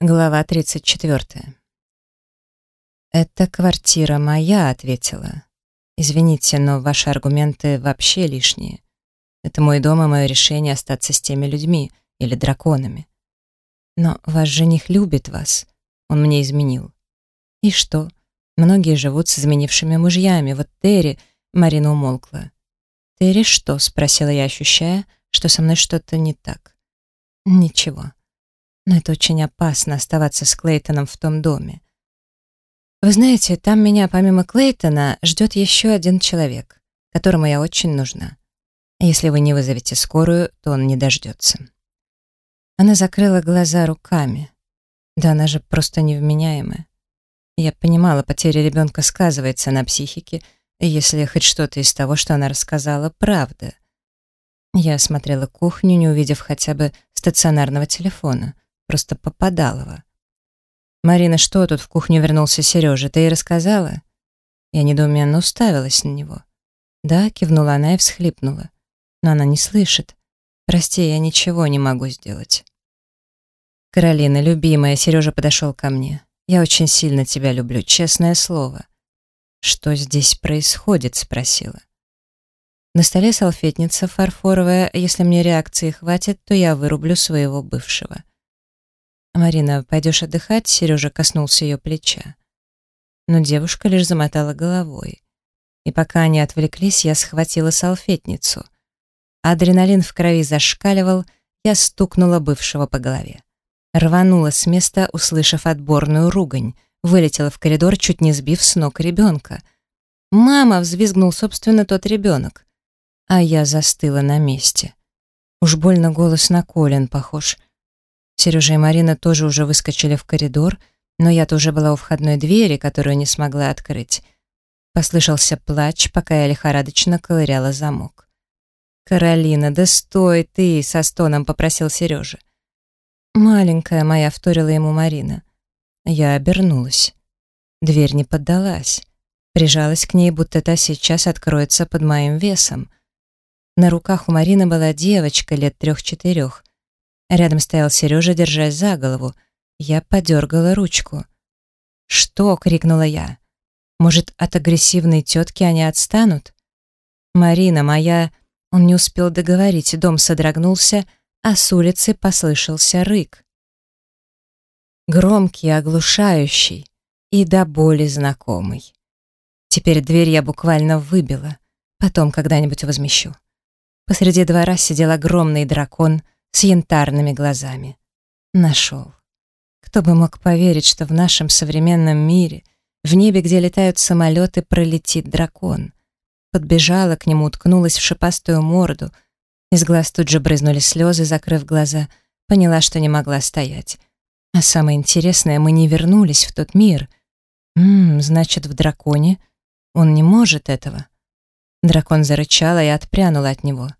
Глава 34. «Это квартира моя», — ответила. «Извините, но ваши аргументы вообще лишние. Это мой дом и мое решение остаться с теми людьми или драконами. Но ваш жених любит вас. Он мне изменил. И что? Многие живут с изменившими мужьями. Вот Терри...» — Марина умолкла. «Терри что?» — спросила я, ощущая, что со мной что-то не так. «Ничего». Но это очень опасно оставаться с Клейтоном в том доме. Вы знаете, там меня помимо Клейтона ждет еще один человек, которому я очень нужна. Если вы не вызовете скорую, то он не дождется. Она закрыла глаза руками. Да она же просто невменяемая. Я понимала, потеря ребенка сказывается на психике, если хоть что-то из того, что она рассказала, правда. Я осмотрела кухню, не увидев хотя бы стационарного телефона просто Попадалова. «Марина, что тут в кухню вернулся Сережа? Ты ей рассказала?» Я недоуменно уставилась на него. «Да», — кивнула она и всхлипнула. «Но она не слышит. Прости, я ничего не могу сделать». «Каролина, любимая», — Сережа подошел ко мне. «Я очень сильно тебя люблю, честное слово». «Что здесь происходит?» — спросила. На столе салфетница фарфоровая, если мне реакции хватит, то я вырублю своего бывшего. «Марина, пойдешь отдыхать?» Сережа коснулся ее плеча. Но девушка лишь замотала головой. И пока они отвлеклись, я схватила салфетницу. Адреналин в крови зашкаливал, я стукнула бывшего по голове. Рванула с места, услышав отборную ругань, вылетела в коридор, чуть не сбив с ног ребенка. «Мама!» — взвизгнул, собственно, тот ребенок. А я застыла на месте. Уж больно голос на Колин похож. Сережа и Марина тоже уже выскочили в коридор, но я-то уже была у входной двери, которую не смогла открыть. Послышался плач, пока я лихорадочно ковыряла замок. «Каролина, да стой ты!» — со стоном попросил Сережа. «Маленькая моя», — вторила ему Марина. Я обернулась. Дверь не поддалась. Прижалась к ней, будто та сейчас откроется под моим весом. На руках у Марины была девочка лет трех-четырех. Рядом стоял Сережа, держась за голову. Я подергала ручку. «Что?» — крикнула я. «Может, от агрессивной тетки они отстанут?» «Марина, моя...» Он не успел договорить, дом содрогнулся, а с улицы послышался рык. Громкий, оглушающий и до боли знакомый. Теперь дверь я буквально выбила, потом когда-нибудь возмещу. Посреди двора сидел огромный дракон — с янтарными глазами. Нашел. Кто бы мог поверить, что в нашем современном мире, в небе, где летают самолеты, пролетит дракон. Подбежала к нему, уткнулась в шипастую морду. Из глаз тут же брызнули слезы, закрыв глаза. Поняла, что не могла стоять. А самое интересное, мы не вернулись в тот мир. Ммм, значит, в драконе он не может этого. Дракон зарычала и отпрянула от него.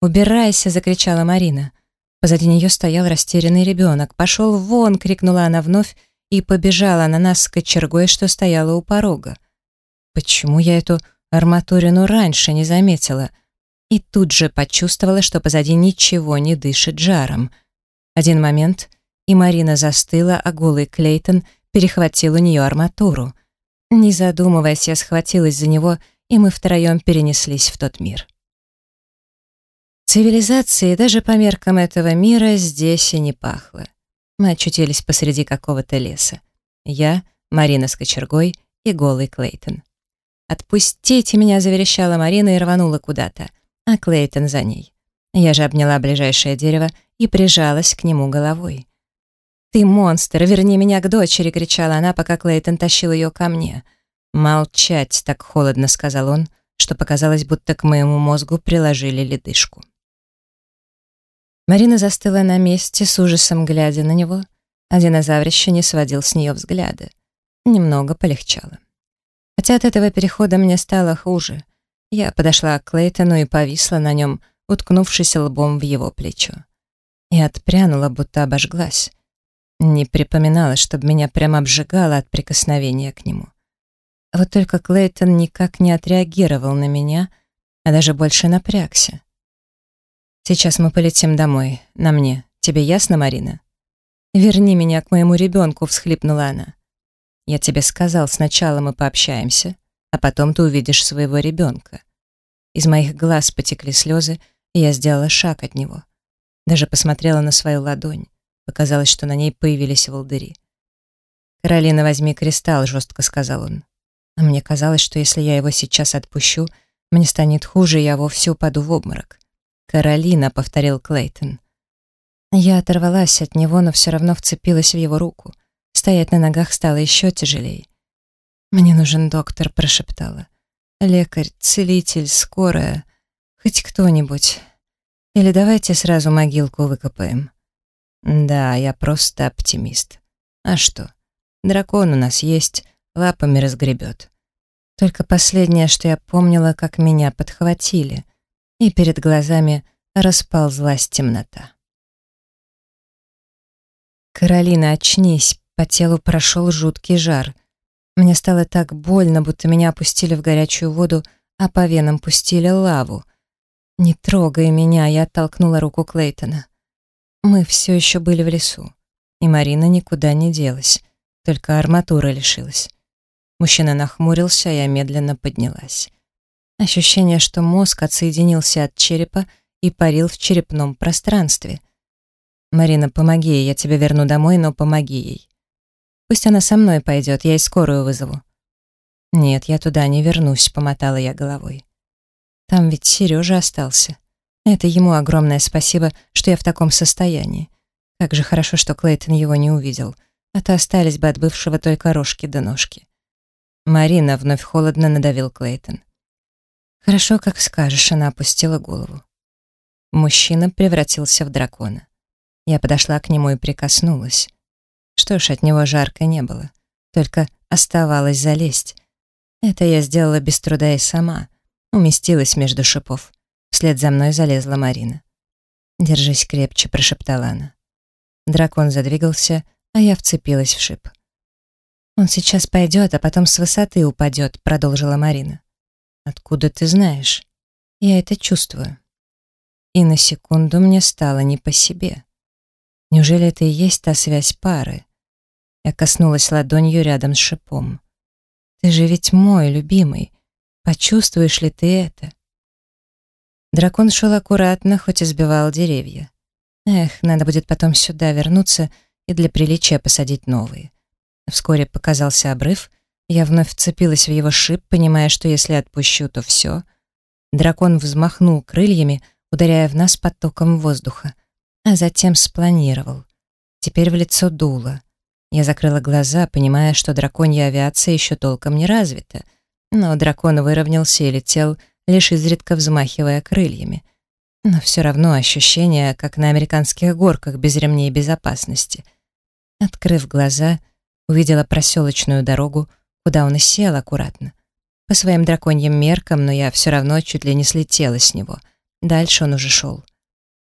«Убирайся!» — закричала Марина. Позади нее стоял растерянный ребенок. «Пошел вон!» — крикнула она вновь и побежала на нас с кочергой, что стояла у порога. Почему я эту арматурину раньше не заметила? И тут же почувствовала, что позади ничего не дышит жаром. Один момент, и Марина застыла, а голый Клейтон перехватил у нее арматуру. Не задумываясь, я схватилась за него, и мы втроем перенеслись в тот мир. Цивилизации даже по меркам этого мира здесь и не пахло. Мы очутились посреди какого-то леса. Я, Марина с кочергой и голый Клейтон. «Отпустите меня!» — заверещала Марина и рванула куда-то, а Клейтон за ней. Я же обняла ближайшее дерево и прижалась к нему головой. «Ты монстр! Верни меня к дочери!» — кричала она, пока Клейтон тащил ее ко мне. «Молчать!» — так холодно сказал он, что показалось, будто к моему мозгу приложили ледышку. Марина застыла на месте, с ужасом глядя на него, а динозаврище не сводил с нее взгляда. Немного полегчало. Хотя от этого перехода мне стало хуже. Я подошла к Клейтону и повисла на нем, уткнувшись лбом в его плечо. И отпрянула, будто обожглась. Не припоминала, чтобы меня прямо обжигало от прикосновения к нему. Вот только Клейтон никак не отреагировал на меня, а даже больше напрягся. Сейчас мы полетим домой. На мне. Тебе ясно, Марина? «Верни меня к моему ребенку», — всхлипнула она. «Я тебе сказал, сначала мы пообщаемся, а потом ты увидишь своего ребенка». Из моих глаз потекли слезы, и я сделала шаг от него. Даже посмотрела на свою ладонь. Показалось, что на ней появились волдыри. «Каролина, возьми кристалл», — жестко сказал он. А мне казалось, что если я его сейчас отпущу, мне станет хуже, и я вовсе упаду в обморок. «Каролина», — повторил Клейтон. Я оторвалась от него, но все равно вцепилась в его руку. Стоять на ногах стало еще тяжелее. «Мне нужен доктор», — прошептала. «Лекарь, целитель, скорая, хоть кто-нибудь. Или давайте сразу могилку выкопаем». «Да, я просто оптимист. А что? Дракон у нас есть, лапами разгребет». Только последнее, что я помнила, как меня подхватили, и перед глазами расползлась темнота. «Каролина, очнись!» По телу прошел жуткий жар. Мне стало так больно, будто меня опустили в горячую воду, а по венам пустили лаву. «Не трогай меня!» Я оттолкнула руку Клейтона. Мы все еще были в лесу, и Марина никуда не делась, только арматура лишилась. Мужчина нахмурился, а я медленно поднялась. Ощущение, что мозг отсоединился от черепа и парил в черепном пространстве. «Марина, помоги ей, я тебя верну домой, но помоги ей. Пусть она со мной пойдет, я и скорую вызову». «Нет, я туда не вернусь», — помотала я головой. «Там ведь Сережа остался. Это ему огромное спасибо, что я в таком состоянии. Как же хорошо, что Клейтон его не увидел, а то остались бы от бывшего только рожки до ножки». Марина вновь холодно надавил Клейтон. «Хорошо, как скажешь», — она опустила голову. Мужчина превратился в дракона. Я подошла к нему и прикоснулась. Что ж, от него жарко не было, только оставалось залезть. Это я сделала без труда и сама, уместилась между шипов. Вслед за мной залезла Марина. «Держись крепче», — прошептала она. Дракон задвигался, а я вцепилась в шип. «Он сейчас пойдет, а потом с высоты упадет», — продолжила Марина. «Откуда ты знаешь?» «Я это чувствую». И на секунду мне стало не по себе. Неужели это и есть та связь пары? Я коснулась ладонью рядом с шипом. «Ты же ведь мой любимый. Почувствуешь ли ты это?» Дракон шел аккуратно, хоть и сбивал деревья. Эх, надо будет потом сюда вернуться и для приличия посадить новые. Вскоре показался обрыв, я вновь вцепилась в его шип, понимая, что если отпущу, то все. Дракон взмахнул крыльями, ударяя в нас потоком воздуха, а затем спланировал. Теперь в лицо дуло. Я закрыла глаза, понимая, что драконья авиация еще толком не развита, но дракон выровнялся и летел, лишь изредка взмахивая крыльями. Но все равно ощущение, как на американских горках без ремней безопасности. Открыв глаза, Увидела проселочную дорогу, куда он и сел аккуратно. По своим драконьим меркам, но я все равно чуть ли не слетела с него. Дальше он уже шел.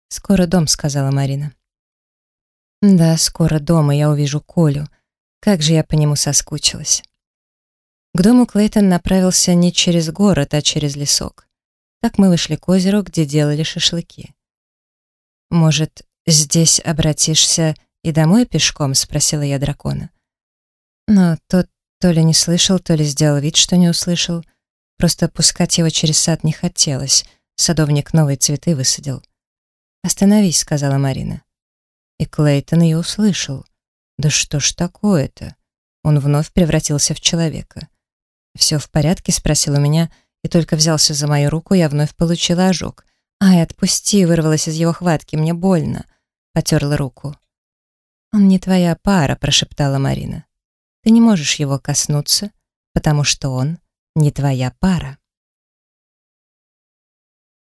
«Скоро дом», — сказала Марина. «Да, скоро дома я увижу Колю. Как же я по нему соскучилась». К дому Клейтон направился не через город, а через лесок. Так мы вышли к озеру, где делали шашлыки. «Может, здесь обратишься и домой пешком?» — спросила я дракона. Но тот то ли не слышал, то ли сделал вид, что не услышал. Просто пускать его через сад не хотелось. Садовник новые цветы высадил. «Остановись», — сказала Марина. И Клейтон ее услышал. «Да что ж такое-то?» Он вновь превратился в человека. «Все в порядке?» — спросил у меня, и только взялся за мою руку, я вновь получила ожог. «Ай, отпусти!» — вырвалась из его хватки. «Мне больно!» — потерла руку. «Он не твоя пара», — прошептала Марина. Ты не можешь его коснуться, потому что он не твоя пара.